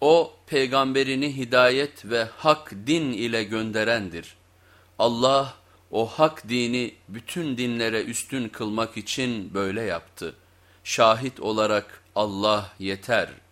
O peygamberini hidayet ve hak din ile gönderendir. Allah o hak dini bütün dinlere üstün kılmak için böyle yaptı. Şahit olarak Allah yeter.''